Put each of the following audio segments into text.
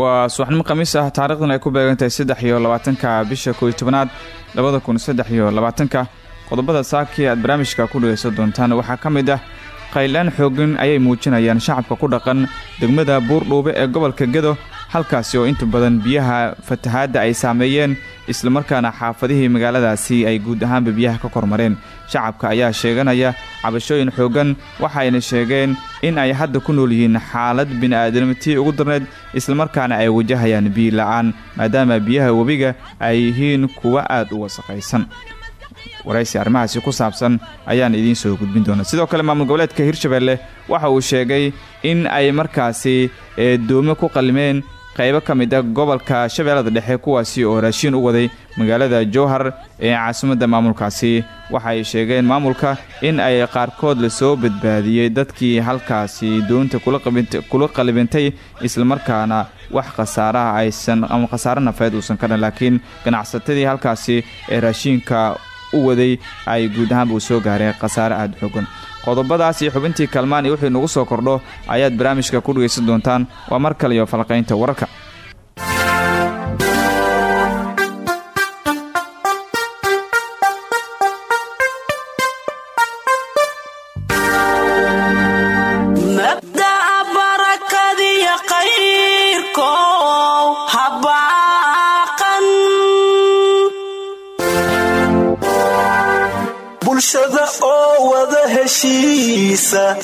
waa subaxnimo khamiis ah taarikhdan ay ku beegantahay saddex iyo labaatanka bisha kooiy tobanaad labada kun saddex iyo labaatanka. Qodobada saakii aad barnaamijka ku dhegaysan doontaan waxaa ka mid ah qaylaan xooggan ayay muujinayaan shacabka ku dhaqan degmada buurdhuube ee gobolka gedo halkaasi oo inta badan biyaha fatahaadda ay saameeyeen islamarkaana xaafadihii magaaladaasi ay guud ahaanba biyaha ka kormareen. Shacabka ayaa sheeganaya cabashooyin xooggan waxayna sheegeen in ay hadda ku nool yihiin xaalad bini'aadamtii ugu darneyd islamarkaana ay wajahayaan biyo la'aan maadaama biyaha webiga ay yihiin kuwa aad u wasaqaysan waraysi arrimahaasi ku saabsan ayaan idiin soo gudbin doonaa. Sidoo kale maamul goboleedka hirshabeelle waxa uu sheegay in ay markaasi eedoomo ku qalimeen qaybo ka mid a gobolka shabeellada dhexe kuwaasi oo raashiin u waday magaalada jowhar ee caasimadda maamulkaasi. Waxay sheegeen maamulka in ay qaarkood la soo badbaadiyey dadkii halkaasi doonta kula qalibintay islamarkaana wax khasaaraha aysan ama khasaare nafeed uusan ka laakiin ganacsatadii halkaasi ee raashiinka u waday ay guud ahaanba uu soo gaareen khasaare aada xoogan qodobadaas iyo xubintii kalmaan iyo wixii nagu soo kordho ayaad barnaamijka ku dhegaysan doontaan. Waa mar kale iyo falaqaynta wararka bulshada oo wada heshiisa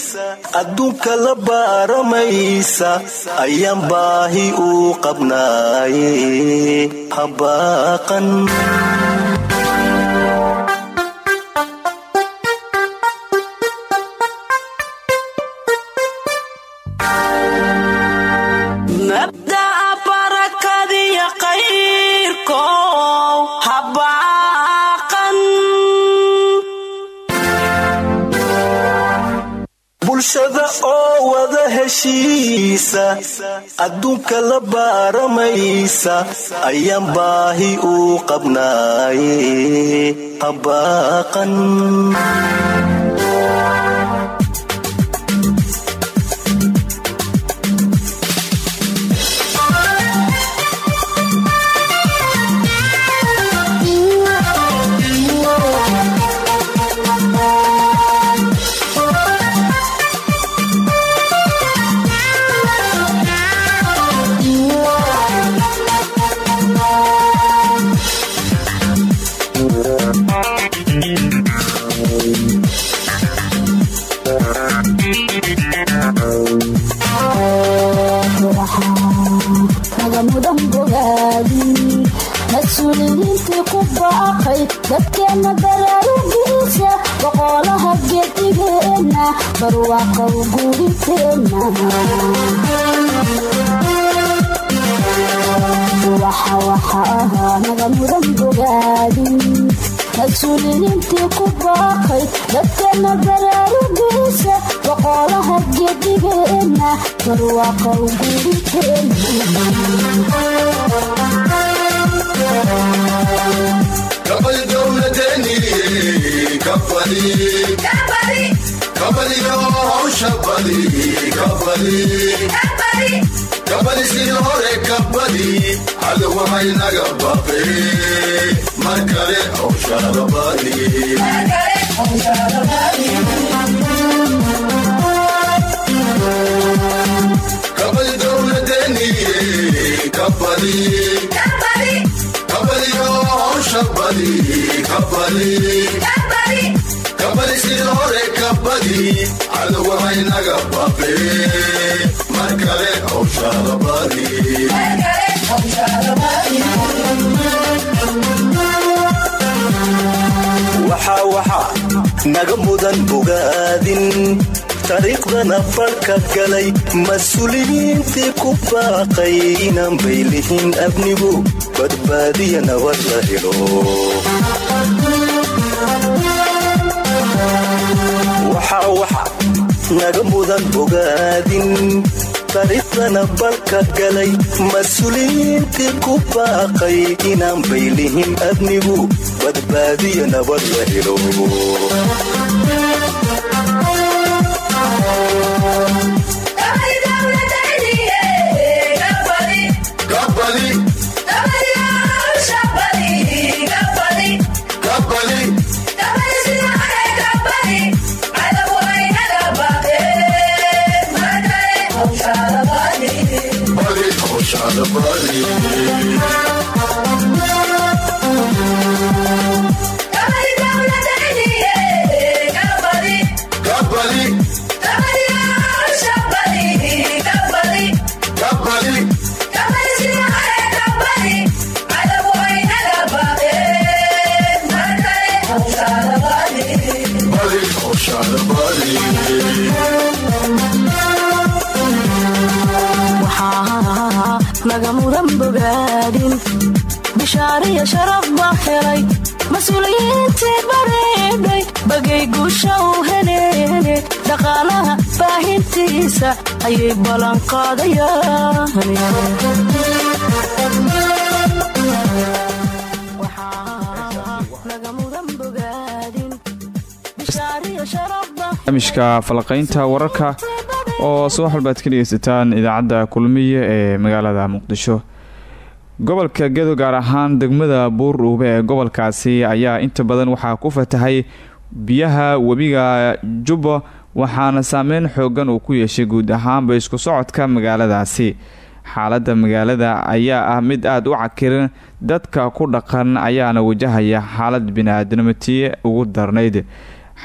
adduunka la baaramaysa ayaan baahi uu qabnaaye habaaqan heshiisa adduunka la baaramaysa ayaan baahi uu qabnaaye habaaqan geedigeena barwaaqow guurinteenna waxa waxa ahaa naga mudan bogaadin mas'uuliyiintii ku baaqay dadkeenna baraarugiisa boqolaha geedigeena barwaaqow guurinteenna kabaliyo hawsha badi kabali. Sii hore kabadi hada waxaynaga baqe mar kale hawshaada badi kabali kabaliyo hawsha badi kabadi sida hore kabadi naga mudan bogaadin ariiqdana farka galay. Mas'uuliyiintii ku baaqay. Inaan baylihiin abnigu. Badbaadiya nabad la helo. Waxa waxa naga mudan bogaadin taariikhdana balka galay mas'uuliyiintii ku baaqay inaan baylihin abnigu badbaadiya nabad la helo mudan bogaadin bishaariya sharaf baa helay mas'uuliyiintii bareedhay bagay guusha u heleene dhaqaalaha baahintiisa ayay ballanqaadayaan barnaamijka falaqaynta wararka oo subax walba ad ka dhegeysataan idaacadda kulmiye ee magaalada muqdisho gobolka gedo gaar ahaan degmada buur dhuube ee gobolkaasi ayaa inta badan waxaa ku fatahay biyaha webiga jubba waxaana saameyn xoogan uu ku yeeshay guud ahaanba isku socodka magaaladaasi. Xaaladda magaalada ayaa ah mid aada u cakiran dadka ku dhaqan ayaana wajahaya xaalad bini-aadamatiye ugu darnayd.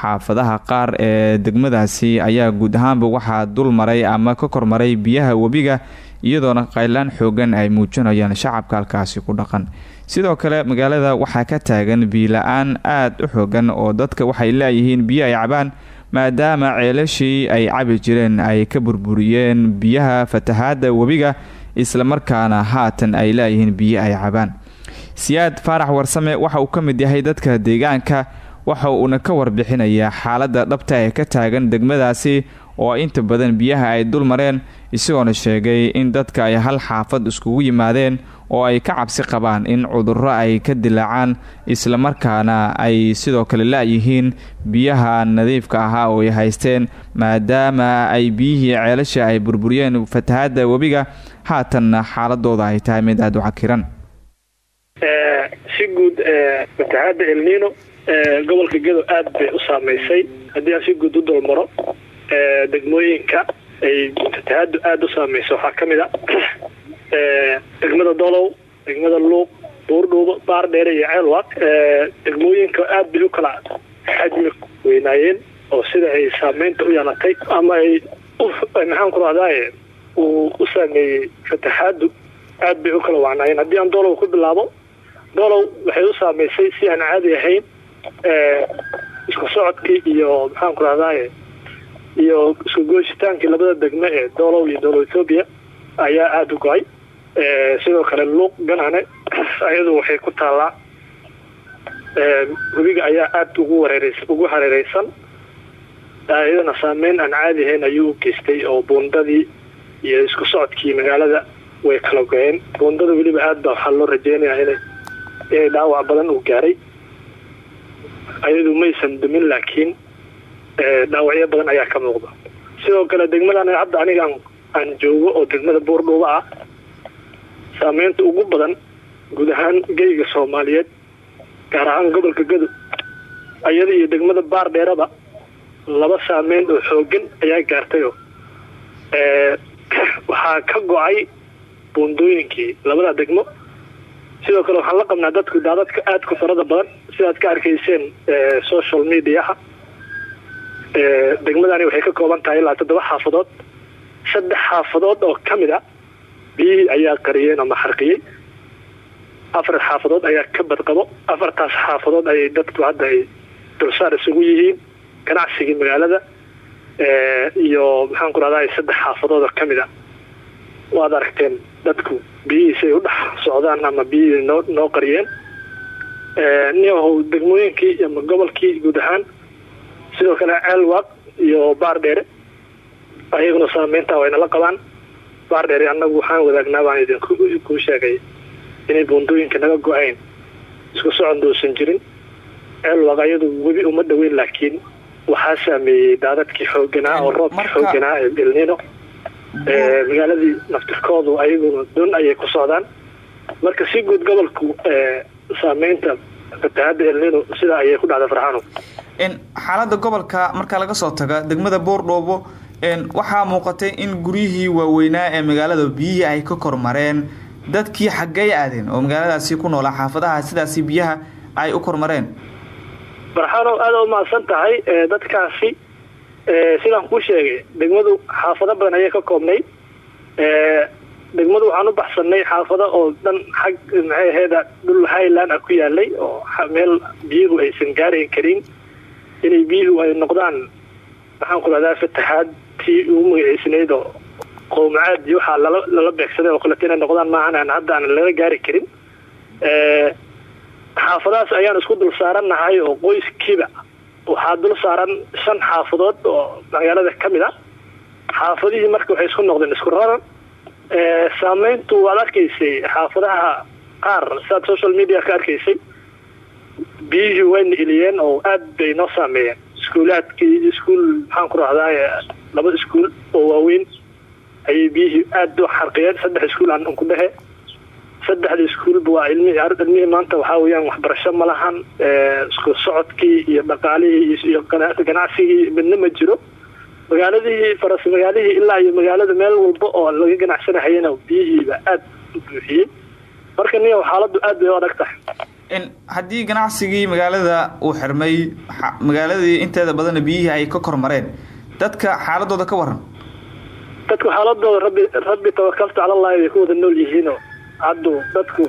Xaafadaha qaar ee degmadaasi ayaa guud ahaanba waxaa dul maray ama ka kormaray biyaha webiga iyadoona qaylaan xoogan ay muujinayaan shacabka halkaasi ku dhaqan. Sidoo kale magaalada waxaa ka taagan biila-aan aada u xoogan oo dadka waxay leeyihiin biyo ay cabaan maadaama ceelashii ay cabi jireen ay ka burburiyeen biyaha fatahaada webiga islamarkaana haatan ay leeyihiin biyo ay cabaan. Siyaad faarax warsame waxa uu ka mid yahay dadka deegaanka waxa uuna ka warbixinayaa xaaladda dhabta ee ka taagan degmadaasi oo inta badan biyaha ay dul mareen isagoona sheegay in dadka ay hal xaafad iskugu yimaadeen oo ay ka cabsi qabaan in cudurro ay ka dilaacaan islamarkaana ay sidoo kale la-yihiin biyaha nadiifka ahaa oo ay haysteen maadaama ay biyihii ceelasha ay burburiyeen. Fatahaada webiga haatanna xaaladooda ay tahay mid aada u cakiran. Si guud fatahaada elnino gobolka gedo aad bay u saameysay haddii aan si guud u dulmaro degmooyinka ay fatahaadu aada u saameysa waxaa ka mid a degmada dolow degmada luuq buurdhuubo baar dheere iyo ceelwaq degmooyinka aad bay u kala xajmi weynaayeen oo sida ay saameynta u yeelatay ama ay maxaan ku rahdaye uu u saameeyey fatahaadu aad bay u kala wacnaayeen haddii aan dolow ku bilaabo dolow waxay u saameysay si aan caadi ahayn isku socodkii iyo maxaan ku rahdaye iyo isku gooshitaankii labada degme ee dolow iyo dolow ethoobiya ayaa aada u go'ay. Sidoo kale luuq ganane ayadu waxay ku taallaa. Webiga ayaa aada ugu wareereys ugu hareereysan iyadana saameyn aan caadi ahayn ayuu u geystay oo buundadii iyo isku socodkii magaalada way kala go-een. Buundada weliba aad baa waxaa loo rajeynayaa ina inay dhaawac badan uu gaaray. Ayadu maysan dumin laakiin dhaawacyo badan ayaa ka muuqda. Sidoo kale degmadan hadda aniga aan joogo oo degmada buurdhuuba ah saameynta ugu badan guud ahaan geyga soomaaliyeed gaar ahaan gobolka gado ayada iyo degmada baar dheeraba laba saameyn oo xoogan ayaa gaartayoo waxaa ka go'ay buundooyinkii labada degmo. Sidoo kale waxaan la qabnaa dadku daadadka aada ku farada badan sidaad ka arkayseen social mediaha degmadani waxay ka kooban tahay ilaa toddoba xaafadood. Saddex xaafadood oo ka mid a biyihii ayaa qariyeen ama xarqiyey. Afar xaafadood ayaa ka badqabo. Afartaas xaafadood ayay dadku hadda ay dulsaar isugu yihiin ganacsigii magaalada iyo maxaan ku rahdaa saddex xaafadood oo ka mid a. Waad aragteen dadku biyihiisi ay u dhex socdaan ama biyihii noo noo qariyeen. Niyahow degmooyinkii ama gobolkii guud ahaan sidoo kale ceelwaaq iyo baar dheere ayaguna saameynta wayna la qabaan. Baar dheere annagu waxaan wadaagnaa baan idinkuu sheegay inay buundooyinka naga go'ayn isku socon uusan jirin. Ceelwaaq ayadu webi uma dhoweyn laakiin waxaa saameeyey daadadkii xooganaa oo roobkii xooganaa ee elnino magaaladii naftirkoodu ayaguna don ayay ku socdaan. Marka si guud gobolku saameynta fatahaada elnino sidaa ayay ku dhacda farxaano xaalada gobolka marka laga soo taga degmada boordhoobo waxaa muuqatay in guryihii waaweynaa ee magaalada biyihii ay ka kormareen dadkii xaggey aadeen oo magaaladaasi ku noolaa xaafadaha sidaasi biyaha ay u kormareen farxaano aada u mahadsan tahay dadkaasi sidaan kuu sheegay degmadu xaafado badan ayay ka koobnay. Degmadu waxaan u baxsanay xaafado oo dhan xag maxay aheeda dhul highland ku yaalay oo meel biyuhu aysan gaarayn karin inay biyuhu ay noqdaan maxaan ku fatahaad tii ugu magaciisnayd oo qowmacaad iyo waxaa lala lala beegsaday oo kaleto inay noqdaan maahan hadda aan laga gaari karin. Xaafadahaas ayaan isku dul saarannahay oo qoyskiiba waxaa dul saaran shan xaafadood oo magaalada ka mid a xaafadihii marka waxay isku noqdeen isku raran. Saameyntu waad arkaysay xaafadaha qaar siaad social media ka arkaysay biyihii wayna iliyeen oo aad bay noo saameeyeen iskuulaadkii iskuul maxaan ku rahdaa laba iskuul oo waaweyn. Ayay biyihii aad u xarqiyeen. Saddex iskuul aan ku dhehe saddexda iskuulba waa ilmihii maanta waxaa weeyaan waxbarasho ma lahan. Isku socodkii iyo dhaqaalihii iyo ganacsigii midna ma jiro. Magaaladihii faras magaalihii ilaa iyo magaalada meel walba oo laga ganacsanahayana biyihiiba aad u buuxiyey. Marka niyo xaaladdu aad bay u adag tahay haddii ganacsigii magaalada uu xirmay magaaladii inteeda badanna biyihii ay ka kormareen dadka xaaladooda ka waran dadku xaaladooda rabbi rabbi tawakaltu cala allahi bay ku wada nool yihiinoo haddu dadku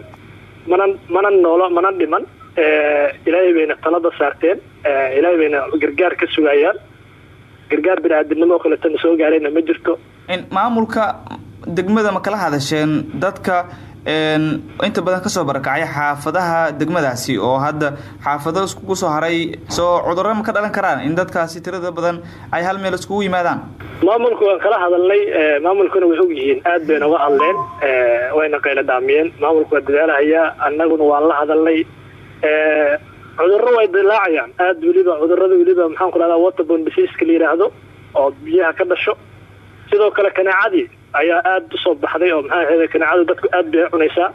mana mana noolo mana dhiman. Ilaahay bayna talada saarteen. Ilaahay bayna gargaar ka sugayaan gargaar bini-aadamnimo oo kaletana soo gaarayna ma jirto. Maamulka degmada ma kala hadasheen dadka inta badan ka soo barakacay xaafadaha degmadaasi oo hadda xaafado iskugu soo haray soo cudurro ma ka dhalan karaan in dadkaasi tirada badan ay hal meel iskugu yimaadaan. Maamulku waan kala hadalnay maamulkuna way og yihiin aad bay noga hadleen wayna qayla dhaamiyeen maamulku waa dadaalahayaa annaguna waan la hadalnay. Cudurro way dilaacayaan. Aad weliba cudurrada weliba maxaan ku dhahdaa waterbon diseaska la yidhaahdo oo biyaha ka dhasho. Sidoo kale kanaacadii ayaa aada u soo baxday oo maxaa ahayda kanaacadu dadku aad bay cunaysaa.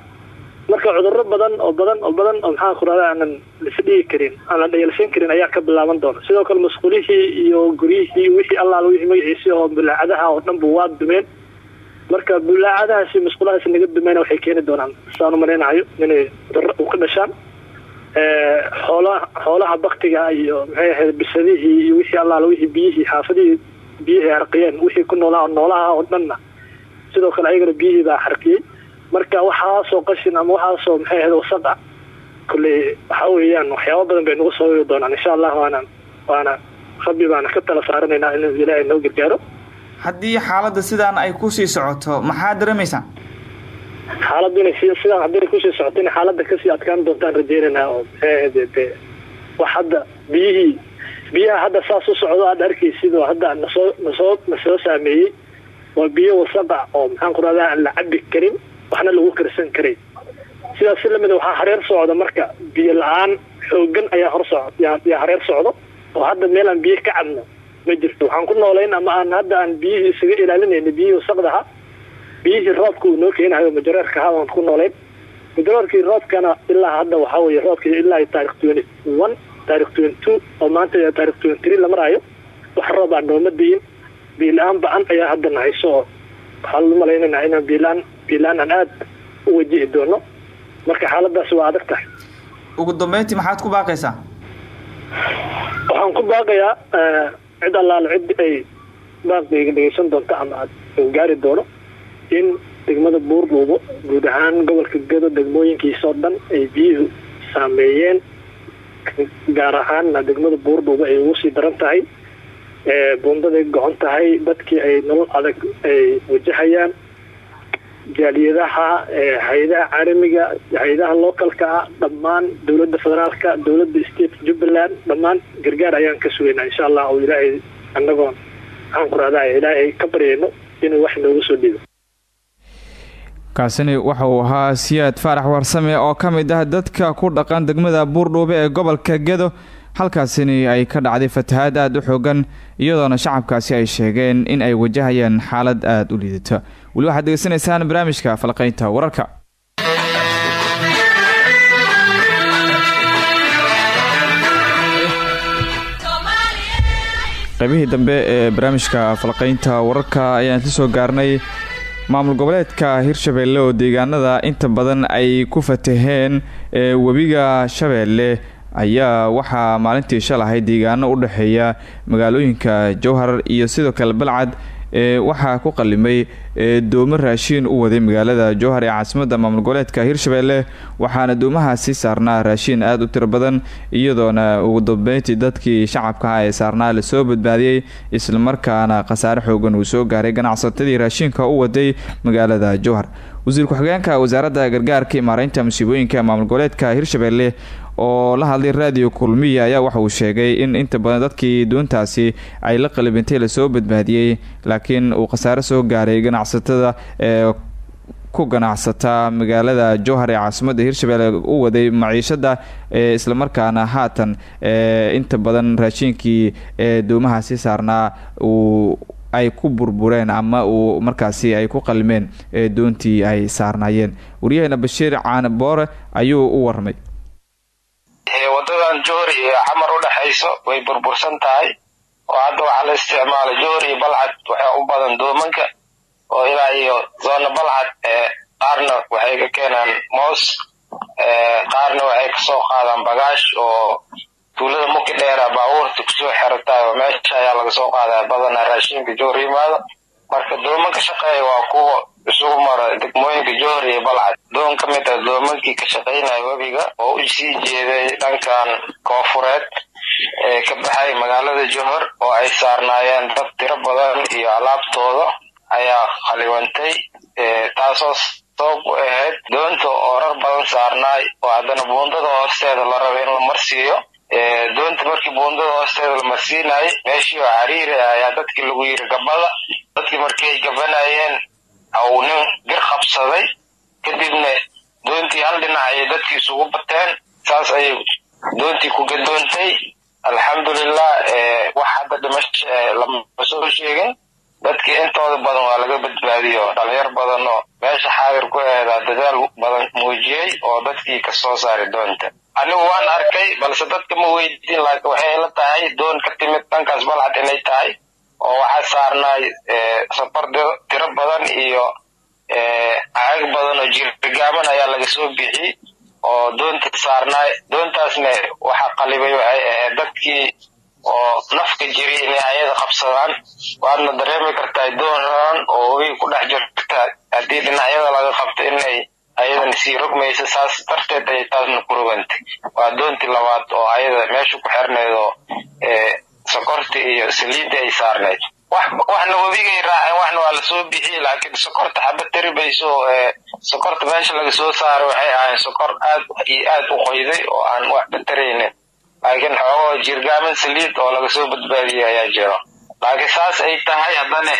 Marka cudurro badan oo badan oo badan oo maxaan ku rahda aanan lisdhigi karin aan la dhayalsan karin ayaa ka bilaaban doona. Sidoo kale masquulihii iyo guryihii wixii allaal wixii magaciisi oo bulaacadaha oo dhan bu waa dumeen. Marka bulaacadahaasi masquulahaasi naga dumeyna waxay keeni doonaan. Saan u malaynahayo inay u ka dhashaan. Xoolaha xoolaha baktiga iyo maxay ahayd bisadihii iyo wixii allaal wixii biyihii xaafadihii biyihii harqiyeen wixii ku noolaa noolaha oo dhanna sidoo kale ayagana biyihii baa xarkiyey. Marka waxaasoo qashin ama waxaasoo maxay ahayd wasaq ah kolley waxa weeyaan waxyaaba badan bay nagu sababi doonaan insha allah waana waana rabbi baana ka tala saaranaynaa inuu ilaahay noo gargaaro. Haddii xaaladda sidaan ay ku sii socoto maxaa dareemaysaa xaaladdu inay si sidaan haddii ku sii socoto inay xaaladda ka sii adkaan doontaan rajeynaynaa oo maxay ahayd dee wax hadda biyihii biyaha hadda saas u socdo aad arkaysid oo hadda nasoo nasoo nasoo saameeyey waa biyo wasaqa oo maxaan ku aan la cabi karin waxna lagu karsan karay sidaas si lamida waxaa hareer socda marka biyo la'aan xoogan ayaa hor soc yaa hareer socdo. Oo hadda meel aan biyo ka cabno ma jirto. Waxaan ku noolayn ama aan hadda aan biyihii isaga ilaalinayna biyihii wasaqdaha biyihii roobka noo keenahayo majareerka ahaa aan ku noolayn. Majareerkii roobkana ilaa hadda waxaa weye roobkii ilaa taarikh twenty one taarikh twenty two oo maanta taarikh twenty three la maraayo. Wax roob aan nooma diyin biila-aan ba'an ayaa hadda nahayso oo waxaan u malaynayna inaan biilaan biilaan aan aada u wajihi doono. Marka xaaladaasi waa adag tahay. Ugu dambeyntii maxaad ku baaqaysaa? Waxaan ku baaqayaa cid allaale cid ay baaqdayga dhegeysan doonto ama aad gaari doono in degmada buurdhuubo guud ahaan gobolka gado degmooyinkiisoo dhan ay biyuhu saameeyeen gaar ahaanna degmada buurdhuuba ay ugu sii daran tahay buundaday go-on tahay dadkii ay nolol adag ay wajahayaan. Jaaliyadaha hay'adaha caalamiga hay'adaha localka ah dhammaan dowladda federaalka dowladda state jubbaland dhammaan gargaar ayaan ka sugaynaa insha allah oo ilaahay annagoon maxaan ku rahdaa ilaahay ka baryayno inuu wax noogu soo dhiibo kaasini waxa uu ahaa siyaad faarax warsame oo ka mid ah dadka ku dhaqan degmada buurdhuube ee gobolka gedo halkaasini ay ka dhacday fatahaad aada u xoogan iyadoona shacabkaasi ay sheegeen in ay wajahayaan xaalad aada u liidata. Weli waxaad degeysanaysaan barnaamijka falqaynta wararka. Qaybihii dambe ee barnaamijka falqaynta wararka ayaan isla soo gaarnay maamul goboleedka hirshabeelle oo deegaanada inta badan ay ku fataheen ee webiga shabeelle ayaa waxaa maalintii shalahay deegaano u dhexeeya magaalooyinka jowhar iyo sidoo kale balcad ee waxaa ku qalimay doomo raashiin u waday magaalada jowhar ee caasimadda maamul goboleedka hirshabeelle waxaana doomahaasi saarnaa raashiin aada u tiro badan iyadoona ugu dambeyntii dadkii shacabka ah ee saarnaa la soo badbaadiyey islamarkaana khasaare xoogan uu soo gaaray ganacsatadii raashiinka u waday magaalada jowhar wasiir ku-xigeenka wasaaradda gargaarka iyo maareynta musiibooyinka maamul goboleedka hirshabeelle oo la hadlay raadiyo kulmiya ayaa waxa uu sheegay in inta badan dadkii doontaasi ay la qalibintay la soo badbaadiyey laakiin uu khasaare soo gaaray ganacsatada ee ku ganacsata magaalada jowhar ee caasimadda hirshabeelle u waday maciishada ee islamarkaana haatan ee inta badan raashiinkii ee doomahaasi saarnaa uu ay ku burbureen ama uu markaasi ay ku qalimeen ee doontii ay saarnaayeen. Waryaheena bashiir caane boore ayuu u warramay wadadan johor iyo xamar u dhexayso way burbursan tahay. Oo hadda waxaa la isticmaala johor iyo balcad waxaa u badan doomanka oo ilaa iyo zoona balcad qaarna waxay ka keenaan moos qaarna waxay ka soo qaadaan bagaash. Oo tuulada muki dheera baabuurta ku soo xerataay oo meesha ayaa laga soo qaadaa badanaa raashinka johor yimaado marka doomanka shaqeeya waa kuwa isugu mara degmooyinka johor iyo balcad. Doon ka mid ah doomankii ka shaqaynaya webiga oo u sii jeeday dhankan koofureed ee ka baxay magaalada johor oo ay saarnaayeen dad tiro badan iyo alaabtooda ayaa khaliwantay taasoo sabab u ahayd doonta oo rar badan saarnaay. Oo haddana buundada hoosteeda la raba in la marsiiyo doonta markii buundada hoosteeda la marsiinayay meeshii oo cariiri ayaa dadkii lagu yiri gabada dadkii markii ay gabanayeen uu nin bir qabsaday kadibna doontii hal dhinac ayay dadkii isugu bateen saas ayay doontii ku gadoontay. Alxamdulilah wax hadda dhimasho lama soo sheegin dadkii intooda badan waa laga badbaadiyo dhalinyar badan oo meesha xaadir ku eedaa dadaal badan muujiyey oo dadkii ka soo saari doonta. Anigu waan arkay balse dadka ma weydiin laakiin waxay la tahay doon ka timid dhankaas balcad inay tahay oo waxaa saarnaay safar tiro badan iyo caag badan oo jirgaaman ayaa laga soo bixiyey oo doonta saarnaay doontaasna waxaa qalibay waxay ahayd dadkii oo nafka jiri inay ayada qabsadaan. Waadna dareemi kartaa doon raran oo webi ku dhex jirta. Haddii dhinacyada laga qabto inay ayadana sii rogmaysa saas darteed ayay taasna ku rogantay. Waa doontii labaad oo ayada meesha ku xirnayd oo sokorta iyo saliidda ay saarnayd waxna webigay raaceen waxna waa la soo bixiyey laakiin sokorta xaba taribayso sokorta meesha laga soo saaray waxay ahayn sokor aad iyo aad u qoyday oo aan waxba taraynin. Laakiin xoogoo jirgaaman saliid oo laga soo badbaadiyey ayaa jiro. Laakiin saas ay tahay haddana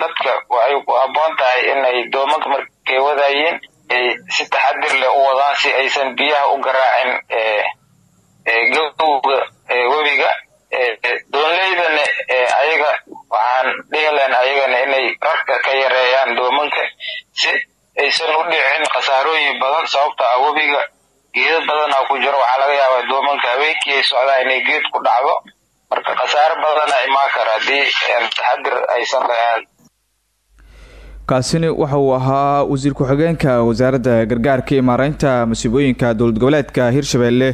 dadka waxay ku habboon tahay inay doomanka markay wadayiin ay si taxadir leh u wadaan si aysan biyaha u garaacin gowga webiga doonleydana ayaga waxaan dhihi lahen ayagana inay rarka ka yareeyaan doomanka si aysan u dhicin khasaarooyin badan sababta ah webiga geedo badanaa ku jiro. Waxaa laga yaabaa doomanka habeenkii ay socdaan inay geed ku dhacdo. Marka khasaare badana imaan kara haddii taxadir aysan lahayn. Kaasini waxa uu ahaa wasiir ku-xigeenka wasaaradda gargaarka iyo maareynta masiibooyinka dowlad goboleedka hirshabeelle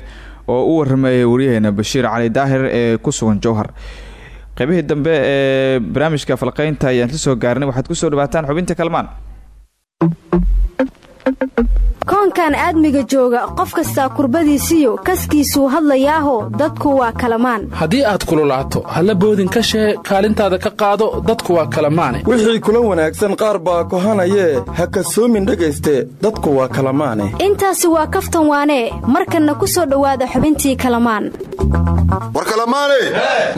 oo u waramayay waryaheena bashiir cali daahir ee ku sugan jowhar qeybihii dambe ee barnaamijka falqeynta ayaan la soo gaarnay waxaad ku soo dhawaataan xubinta kalmaan koonkan aadmiga jooga qof kastaa kurbadiisiyo kaskiisuu hadlayaaho dadku waa kalamaan. Haddii aad kululaato halla boodin ka shee kaalintaada ka qaado dadku waa kalamaane. Wixii kula wanaagsan qaar baa kohanayee ha kasoomin dhegayste dadku waa kalamaane. Intaasi waa kaftan waanee markanna ku soo dhowaada xubintii kalamaan. War kalamaane?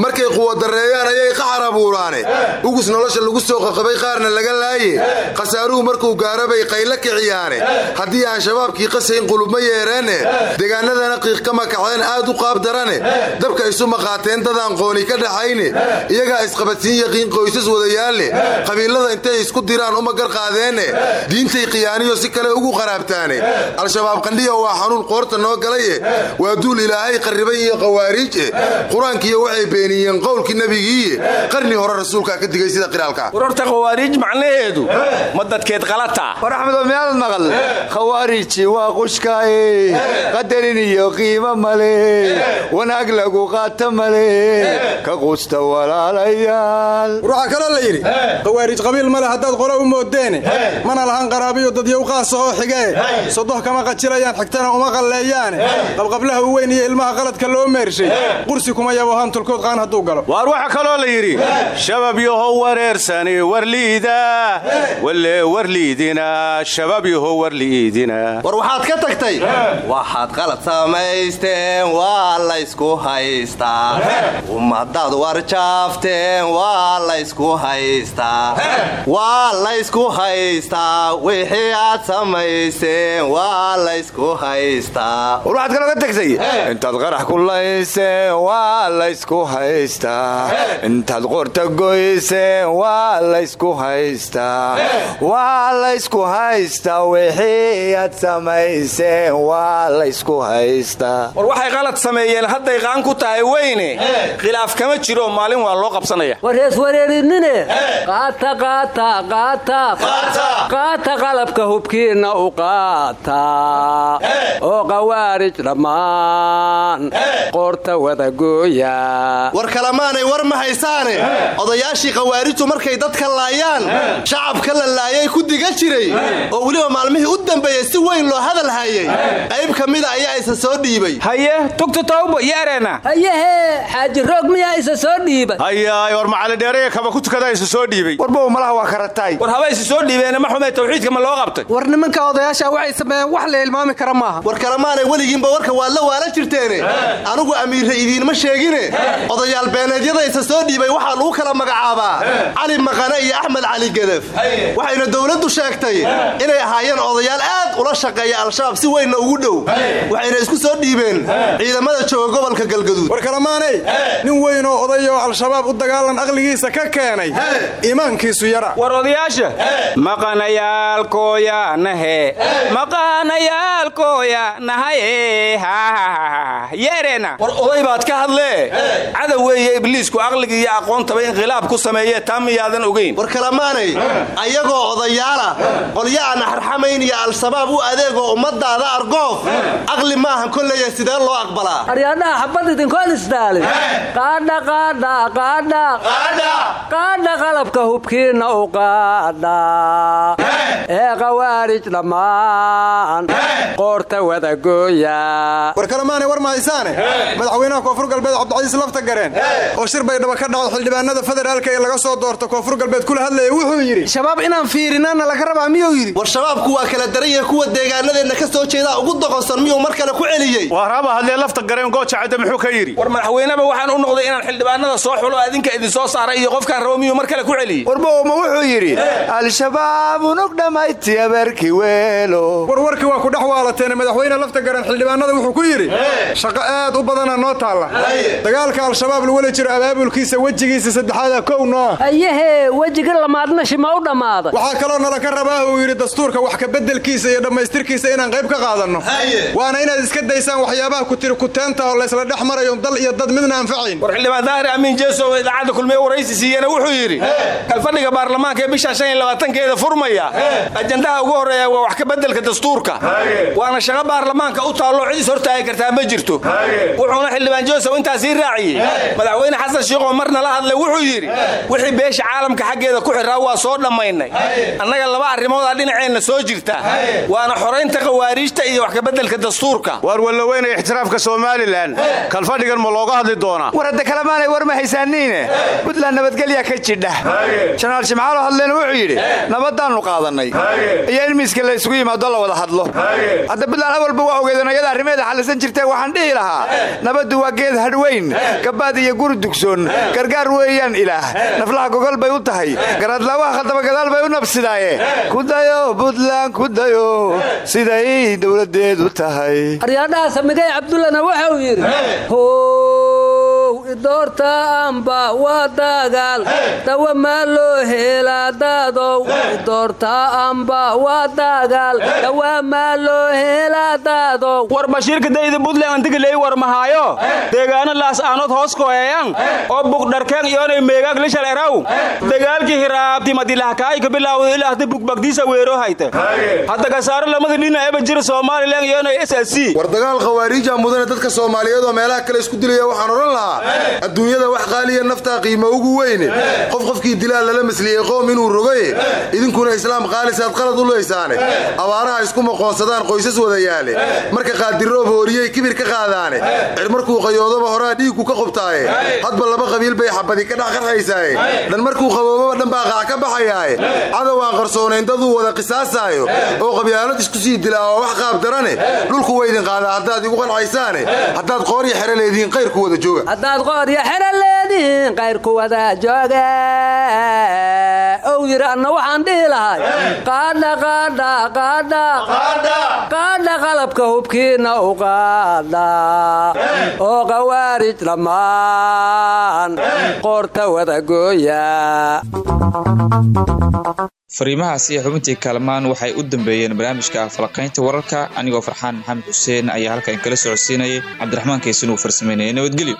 Markay quwadareeyaan ayay qaxar abuuraane ugus nolosha lagu soo qaqabay qaarna laga laaye khasaaruhu markuu gaarabay qaylo kiciyaane. Haddii aan shabaabkii qasayn qulubma yeereenne degaanadana qiiq ka makaceen aad u qaab darane. Dabka isu maqaateen dadaan qooni ka dhaxayne iyagaa isqabadsiin yaqiin qoysas wadayaalle qabiilada intay isku diraan uma gar qaadeenne diintay khiyaaniyo si kale ugu qaraabtaane. Al-shabaab qandhiya waa xanuun qoorta noo galaye. Waa duul ilaahay qarribay iyo qawaariij eh. Qur'aankiiyo waxay beeniyeen qowlkii nebigiiye. Qarni hore rasuulkaa ka digay sida qiraalka. Warorta khawaariij macnaheedu ma dadkeed qalata. War axmedo miyaanad maqal khawaariji waa qushkaaye qadarin iyo qiimo male wanaag lagu qaata male ka qusta walaalayaal waxaa kaloo la yidhi khawaarij qabiil male haddaad qolo u moodeene mana lahan qaraabiyo dadyow qaasa oo xigee sodoh kama qajilayaan xigtana uma qalleeyaane qabqablaha u weyn iyo ilmaha qaladka loo meershay qursi kuma yabo hantulkood qaan hadduu galo. Waar waxaa kaloo la yidhi shabab yahow wareersani warliida walle warliidina shabab yahow warliidina war waxaad ka tagtay? Waxaad qalad samaysteen waa laysku haystaa. Ummadaad warjaafteen waa laysku haystaa. Waa laysku haystaa. Wixii aad samayseen waa laysku haystaa. War waxaad kaloo ka tagtay? Intaad qarax ku layseen waa laysku haystaa. Intaad qorta goyseen waa laysku haystaa. Waa laysku haystaa. Wixii aad samayseen waa laysku haystaa war waxay qalad sameeyeen hadday qaan ku tahay weyne khilaaf kama jiro maalin waa loo qabsanaya. Warhees wareerinine. Qaata qaata qaata. Qaata. Qalabka hubkiinna u qaata. Oo qawaarij dhammaan. Qoorta wadagooya war kalamaanay war ma haysaane. Odayaashii khawaarijtu markay dadka laayaan shacabka la laayay ku diga jiray. Oo weliba maalmihii u dambeeyey si weyn loo hadal hayay qayb ka mida ayaa isa soo dhiibay. Haye tugta tawba yeereena hayehe xaaji roog miyaa isa soo dhiibay? Hayaay war macalidheeraya kaba ku tukadaa isa soo dhiibay. Warbow malaha waa karatay. War haba isa soo dhiibeene ma tawxiidka ma loo qabtay? War nimanka odayaasha waxay sameeyeen wax la ilmaami kara maaha. War kalamaanay weligiinba warka waad la waalan jirteene. Anugu amiirra idiinma sheegine. Odayaal beeneedyada isa soo dhiibay waxaa lagu kala magacaabaa cali maqane iyo axmed cali gedef waxayna dowladdu sheegtay inay ahaayeen odayaal aad ula shaqeeya al-shabaab si weynna ugu dhow. Waxayna isku soo dhiibeen jooga gobolka galgaduud. War kalamaanay? Nin weyn oo oday oo al-shabaab u dagaalan aqligiisa ka keenay. Iimaankiisu yara. War odayaasha? Maqanayaalkooya nahe maqanayaalkooya nahaye yeereena war oday baad ka hadlee? Cadow weeye ibliisku aqliga iyo aqoontaba inqilaab ku sameeye taa miyaadan ogayn war kalamaanay? Ayagoo odayaala qolyo aan xarxamayn iyo al-shabaab u adeegoo ummadaada argoof aqli maahan kolleya sidee loo aqbalaa aryaadhaha xabad idinkoon isdaalin qaadha qalabka hubkiinna u qaadha ee qawaarij dhammaan qoorta wadagooya war kalamaanay war mahaysaane madaxweynaha koonfur galbeed cabdicasiis lafta gareen oo shir baydhaba ka dhaco xildhibaanada federaalka ee laga soo doorto koonfur galbeed kula hadlaya wuxuu yidhi shabaab inaan fiirinana laga rabaa miyuu yidhi war shabaabku waa kala daran yahay kuwa deegaanadeenna ka soo jeedaa ugu doqonsan miyuu mar kale ku celiyey waraba hadlee lafta gareen gooja cadde muxuu ka yidhi? War madaxweyneba waxaan u noqday inaan xildhibaanada soo xulo adinka idin soo saaray iyo qofkaan rabo miyuu mar kale ku celiyey warbowma wuxuu yidhi al-shabaab unug dhammayti abeerki weelo. Warwarkii waa ku dhex waalateene madaxweyne lafta garan xildhibaanada wuxuu ku yidhi shaqo aad u badana noo taalla. Dagaalka al-shabaab laweli jiro abaabulkiisa wejigiisa saddexaada kow nooa hayehe wejiga lamaadna shima u dhammaaday waxaa kaloo nala ka rabaa uu yidhi dastuurka wax kabeddelkiisa iyo dhammaystirkiisa inaan qayb ka qaadanno waana inaad iska daysaan waxyaabaha kutiri kuteenta oo laysla dhex marayo dal iyo dad midna anfacayn war xildhibaan daahir amiin jeesow idaacadda kulmiye waraysi siiyena wuxuu yidhi kalfadhiga baarlamaanka ee bisha shan iyo labaatankeeda furmaya ajandaha ugu horreeya waa wax ka beddelka dastuurka. Waana shaqo baarlamaanka u taallo cid is hortaagi kartaa ma jirto. Wuxuuna xildhibaan jeesow intaa sii raaciyey. Madaxweyne xasan shiikhoo marna la hadlay wuxuu yidhi wixii beesha caalamka xaggeeda ku xiraa waa soo dhammaynay. Annaga laba arrimoodaa dhinaceenna soo jirta waana xoraynta khawaariijta iyo wax kabeddelka dastuurka. Waar wallaweyne ixtiraafka somalilan kalfadhigan ma looga hadli doonaa? War hadda kalemaanay war ma haysaaniine? Puntland nabadgelya ka jidha. Janaal jimcaalo hadleyna wuxuu yidhi nabadaannu qaadannay. Iyo in miiska la isugu yimaado la wada hadlo. Hadda puntland awalba waa ogeedeen iyada arrimeeda xallisan jirtee waxaan dhihi lahaa nabaddu waa geed hadhweyn gabaad iyo guri dugsoon gargaar weeyaan ilaah naflaha gogol bay u tahay garaadlaawaha khaldaba gadaal bay u nabsidaaye kudayo puntland kudayo siday dowladeedu tahay aryaadhaha samigay cabdullana waxa uu yidhi how idoorta amba waa dagaal. Dawa maa loo helaa daadow idoorta amba waa dagaal dawa maa loo helaa daadow war bashiirka dayda buntland antigaley war mahaayo deegaano laas aanood hoos koeeyan oo bugdharkeen iyoonay meegaag lishal eraw dagaalkii hiraabti madilahkaay ka bilaawda ilaa hada bugbagdiisa weeroo hayta hadda kasaaro lamada dhina eba jira somalilan iyoonay s s c. War dagaal khawaariija mudane dadka soomaaliyeed oo meelaha kale isku dilaya waxaan odhan lahaa adduunyada wax qaaliya naftaa qiimo ugu weyne. Qof qofkii dilaa lala masliyey qoom inuu rogaye idinkuna islaam qaalisaad qalad u leysaane. Abaaraha isku maqoonsadaan qoysas wada yaale marka qaadiroob hooriyey kibir ka qaadaane. Cir markuu qayoodaba horaa dhiigku ka qubtaaye. Hadba laba qabiil bay xabadi ka dhex dhan markuu qaboobaba dhan baa qaac ka baxayaaye. Cadow aan qarsoonayn daduu wada qisaasaayo. Oo qabyaalad isku sii dilaa wax qaab darane. Dhulku waydin qaadaa haddaad igu jooga. Haddaad qoorya xero leedihiin qayrku wada jooga ow yidhi anna waxaan dhihi lahay. Qaadha qalabka hubkiinna u qaadha oo qawaarij dhammaan. Qoorta wada gooya. Fariimahaasi iyo xubintii kaalmaan waxay u dambeeyeen barnaamijka falaqaynta wararka. Anigoo farxaan maxamed xuseen ayaa halkan kala socodsiinayay. Cabdiraxmaan kaysan uu farsamaynaya nabadgelyo